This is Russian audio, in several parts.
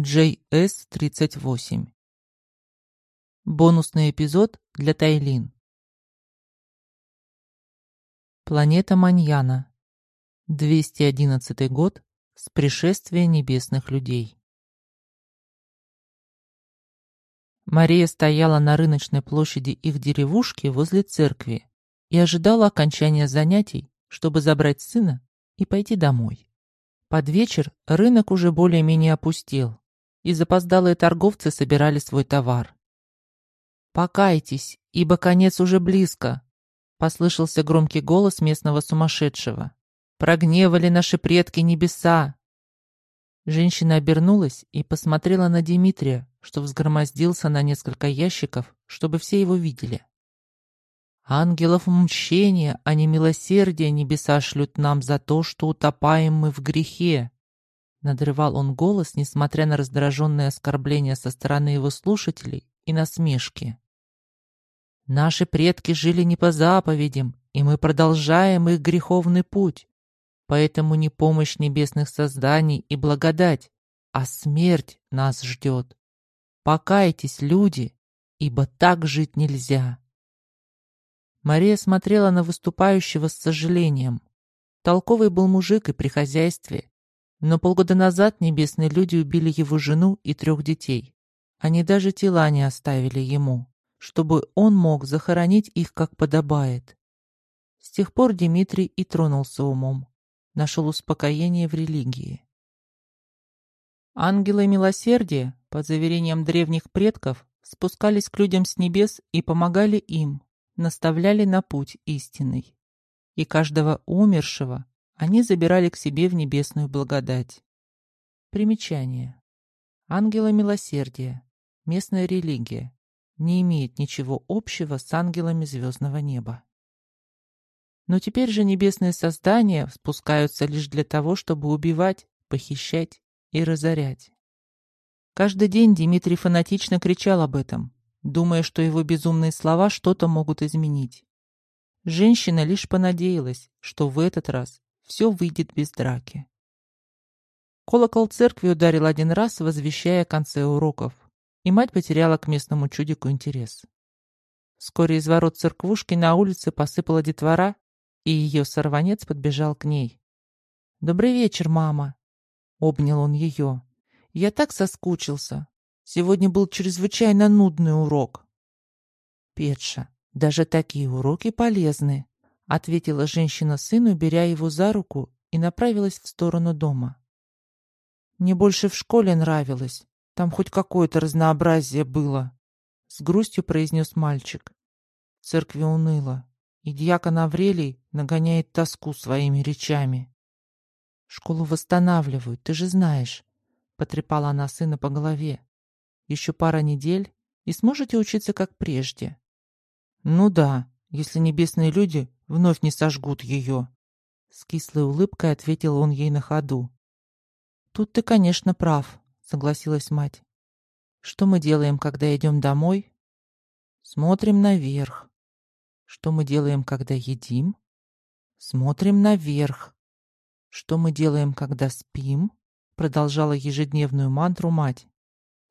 JS-38. Бонусный эпизод для Тайлин. Планета Маньяна. 211 год с пришествия небесных людей. Мария стояла на рыночной площади их деревушки возле церкви и ожидала окончания занятий, чтобы забрать сына и пойти домой. Под вечер рынок уже более-менее опустел, и запоздалые торговцы собирали свой товар. «Покайтесь, ибо конец уже близко», — послышался громкий голос местного сумасшедшего. «Прогневали наши предки небеса!» Женщина обернулась и посмотрела на Дмитрия, что взгромоздился на несколько ящиков, чтобы все его видели. «Ангелов мщения, а не милосердия небеса шлют нам за то, что утопаем мы в грехе», Надрывал он голос, несмотря на раздраженные оскорбления со стороны его слушателей и насмешки. «Наши предки жили не по заповедям, и мы продолжаем их греховный путь. Поэтому не помощь небесных созданий и благодать, а смерть нас ждет. Покайтесь, люди, ибо так жить нельзя». Мария смотрела на выступающего с сожалением. Толковый был мужик и при хозяйстве, но полгода назад небесные люди убили его жену и трех детей. Они даже тела не оставили ему, чтобы он мог захоронить их как подобает. С тех пор Дмитрий и тронулся умом, нашел успокоение в религии. Ангелы милосердия, по заверениям древних предков, спускались к людям с небес и помогали им, наставляли на путь истинный. И каждого умершего они забирали к себе в небесную благодать. Примечание. Ангелы милосердия, местная религия, не имеет ничего общего с ангелами звездного неба. Но теперь же небесные создания спускаются лишь для того, чтобы убивать, похищать и разорять. Каждый день Дмитрий фанатично кричал об этом, думая, что его безумные слова что-то могут изменить. Женщина лишь понадеялась, что в этот раз все выйдет без драки. Колокол церкви ударил один раз, возвещая о конце уроков, и мать потеряла к местному чудику интерес. Вскоре из ворот церквушки на улице посыпала детвора, и ее сорванец подбежал к ней. «Добрый вечер, мама!» — обнял он ее. «Я так соскучился. Сегодня был чрезвычайно нудный урок». «Петша, даже такие уроки полезны», ответила женщина сыну, беря его за руку и направилась в сторону дома. Мне больше в школе нравилось. Там хоть какое-то разнообразие было, с грустью произнес мальчик. В церкви уныло, и дьякон Аврелий нагоняет тоску своими речами. Школу восстанавливают, ты же знаешь, потрепала она сына по голове. Еще пара недель, и сможете учиться как прежде. Ну да, если небесные люди вновь не сожгут ее. С кислой улыбкой ответил он ей на ходу. «Тут ты, конечно, прав», — согласилась мать. «Что мы делаем, когда идем домой?» «Смотрим наверх». «Что мы делаем, когда едим?» «Смотрим наверх». «Что мы делаем, когда спим?» Продолжала ежедневную мантру мать.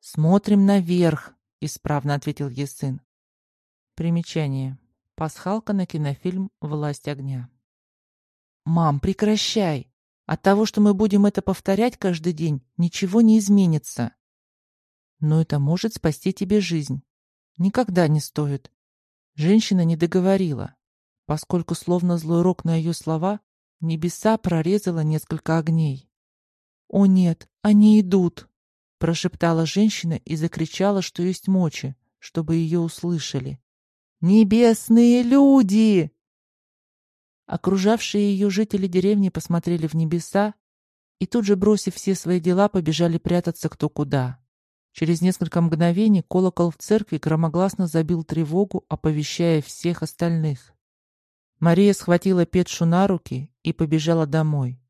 «Смотрим наверх», — исправно ответил ей сын. Примечание. Пасхалка на кинофильм «Власть огня». «Мам, прекращай! От того, что мы будем это повторять каждый день, ничего не изменится. Но это может спасти тебе жизнь. Никогда не стоит». Женщина не договорила, поскольку, словно злой рок на ее слова, небеса прорезала несколько огней. «О нет, они идут!» прошептала женщина и закричала, что есть мочи, чтобы ее услышали. Небесные люди!» Окружавшие ее жители деревни посмотрели в небеса и тут же, бросив все свои дела, побежали прятаться кто куда. Через несколько мгновений колокол в церкви громогласно забил тревогу, оповещая всех остальных. Мария схватила Петшу на руки и побежала домой.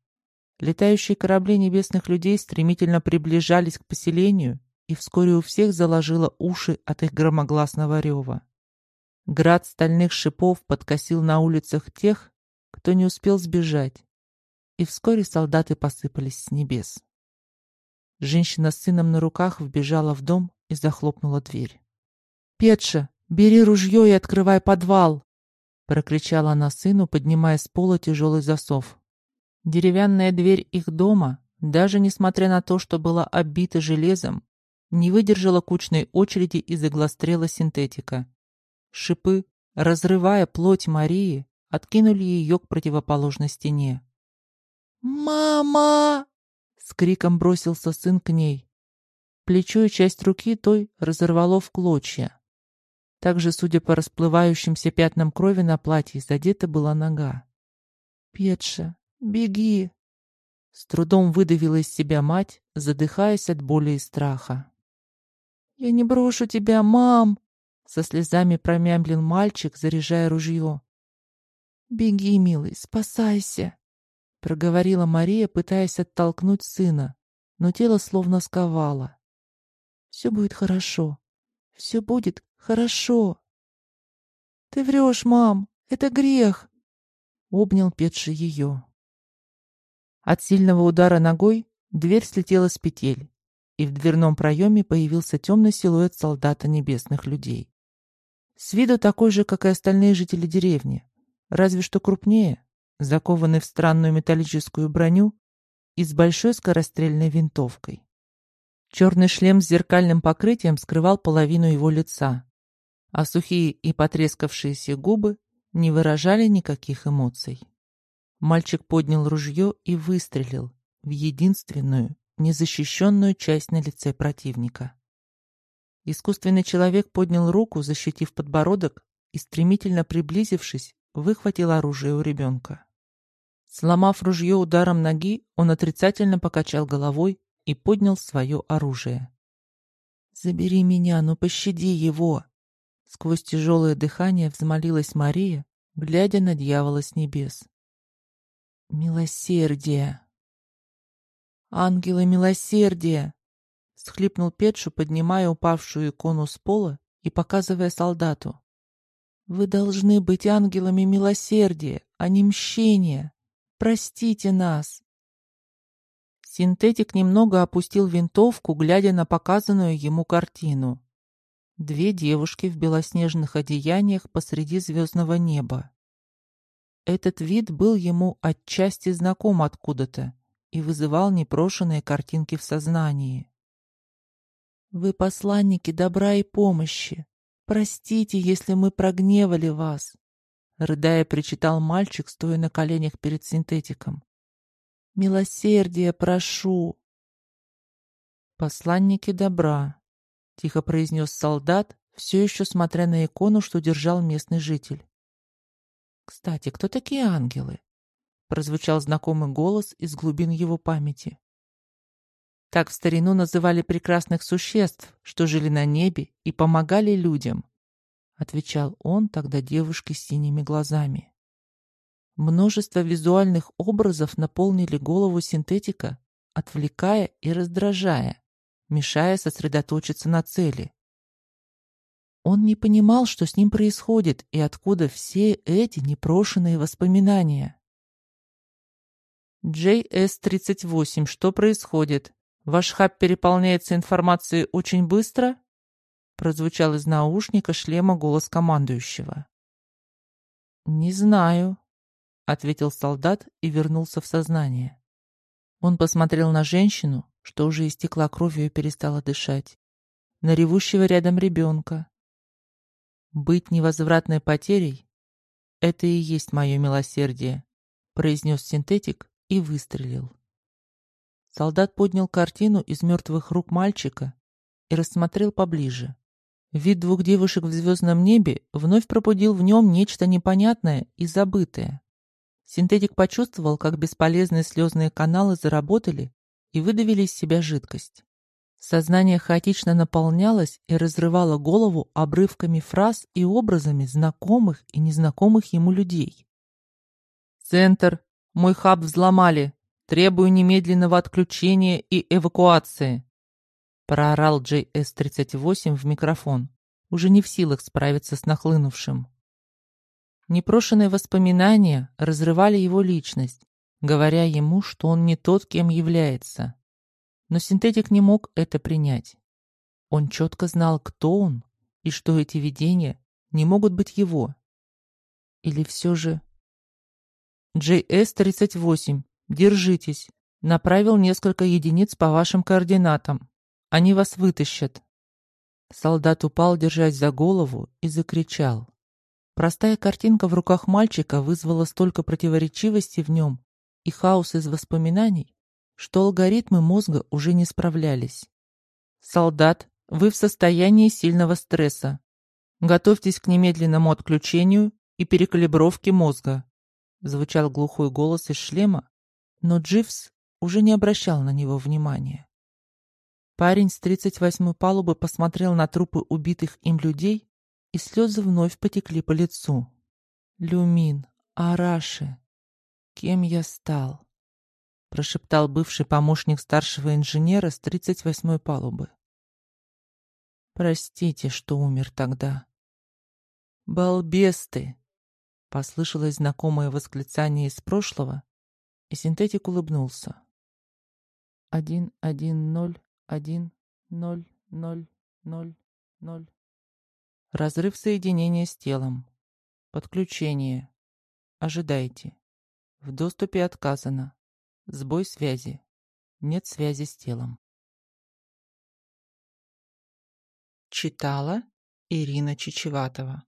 Летающие корабли небесных людей стремительно приближались к поселению, и вскоре у всех заложило уши от их громогласного рева. Град стальных шипов подкосил на улицах тех, кто не успел сбежать, и вскоре солдаты посыпались с небес. Женщина с сыном на руках вбежала в дом и захлопнула дверь. «Петша, бери ружье и открывай подвал!» прокричала она сыну, поднимая с пола тяжелый засов. Деревянная дверь их дома, даже несмотря на то, что была оббита железом, не выдержала кучной очереди из иглострела синтетика. Шипы, разрывая плоть Марии, откинули ее к противоположной стене. «Мама!» — с криком бросился сын к ней. Плечо и часть руки той разорвало в клочья. Также, судя по расплывающимся пятнам крови на платье, задета была нога. «Петша, беги!» С трудом выдавила из себя мать, задыхаясь от боли и страха. «Я не брошу тебя, мам!» Со слезами промямлил мальчик, заряжая ружье. «Беги, милый, спасайся!» Проговорила Мария, пытаясь оттолкнуть сына, но тело словно сковало. «Все будет хорошо. Все будет Хорошо. Ты врешь, мам. Это грех. Обнял Петша ее. От сильного удара ногой дверь слетела с петель, и в дверном проеме появился темный силуэт солдата небесных людей. С виду такой же, как и остальные жители деревни, разве что крупнее, закованный в странную металлическую броню и с большой скорострельной винтовкой. Черный шлем с зеркальным покрытием скрывал половину его лица, а сухие и потрескавшиеся губы не выражали никаких эмоций. Мальчик поднял ружье и выстрелил в единственную, незащищенную часть на лице противника. Искусственный человек поднял руку, защитив подбородок, и, стремительно приблизившись, выхватил оружие у ребенка. Сломав ружье ударом ноги, он отрицательно покачал головой и поднял свое оружие. «Забери меня, но пощади его!» Сквозь тяжелое дыхание взмолилась Мария, глядя на дьявола с небес. «Милосердие!» «Ангелы милосердия!» — схлипнул Петшу, поднимая упавшую икону с пола и показывая солдату. «Вы должны быть ангелами милосердия, а не мщения. Простите нас!» Синтетик немного опустил винтовку, глядя на показанную ему картину. Две девушки в белоснежных одеяниях посреди звездного неба. Этот вид был ему отчасти знаком откуда-то и вызывал непрошенные картинки в сознании. «Вы посланники добра и помощи. Простите, если мы прогневали вас», — рыдая причитал мальчик, стоя на коленях перед синтетиком. «Милосердие прошу». «Посланники добра», — тихо произнес солдат, все еще смотря на икону, что держал местный житель. «Кстати, кто такие ангелы?» — прозвучал знакомый голос из глубин его памяти. Так в старину называли прекрасных существ, что жили на небе и помогали людям, — отвечал он тогда девушке с синими глазами. Множество визуальных образов наполнили голову синтетика, отвлекая и раздражая мешая сосредоточиться на цели. Он не понимал, что с ним происходит и откуда все эти непрошенные воспоминания. JS-38, что происходит? Ваш хаб переполняется информацией очень быстро? Прозвучал из наушника шлема голос командующего. «Не знаю», — ответил солдат и вернулся в сознание. Он посмотрел на женщину, что уже истекла кровью и перестала дышать, на ревущего рядом ребенка. «Быть невозвратной потерей — это и есть мое милосердие», — произнес синтетик и выстрелил. Солдат поднял картину из мертвых рук мальчика и рассмотрел поближе. Вид двух девушек в звездном небе вновь пробудил в нем нечто непонятное и забытое. Синтетик почувствовал, как бесполезные слезные каналы заработали и выдавили из себя жидкость. Сознание хаотично наполнялось и разрывало голову обрывками фраз и образами знакомых и незнакомых ему людей. «Центр! Мой хаб взломали! Требую немедленного отключения и эвакуации!» проорал JS-38 в микрофон, уже не в силах справиться с нахлынувшим. Непрошенные воспоминания разрывали его личность, говоря ему, что он не тот, кем является. Но синтетик не мог это принять. Он четко знал, кто он, и что эти видения не могут быть его. Или все же... JS-38, держитесь. Направил несколько единиц по вашим координатам. Они вас вытащат. Солдат упал, держась за голову, и закричал. Простая картинка в руках мальчика вызвала столько противоречивости в нем и хаос из воспоминаний, что алгоритмы мозга уже не справлялись. «Солдат, вы в состоянии сильного стресса. Готовьтесь к немедленному отключению и перекалибровке мозга», звучал глухой голос из шлема, но Дживс уже не обращал на него внимания. Парень с 38-й палубы посмотрел на трупы убитых им людей, и слезы вновь потекли по лицу. «Люмин, Араши, кем я стал?» прошептал бывший помощник старшего инженера с 38-й палубы. «Простите, что умер тогда». «Балбес ты!» — послышалось знакомое восклицание из прошлого, и синтетик улыбнулся. «Один, один, ноль, один, ноль, ноль, ноль, ноль». Разрыв соединения с телом. Подключение. Ожидайте. В доступе отказано. Сбой связи. Нет связи с телом. Читала Ирина Чичеватова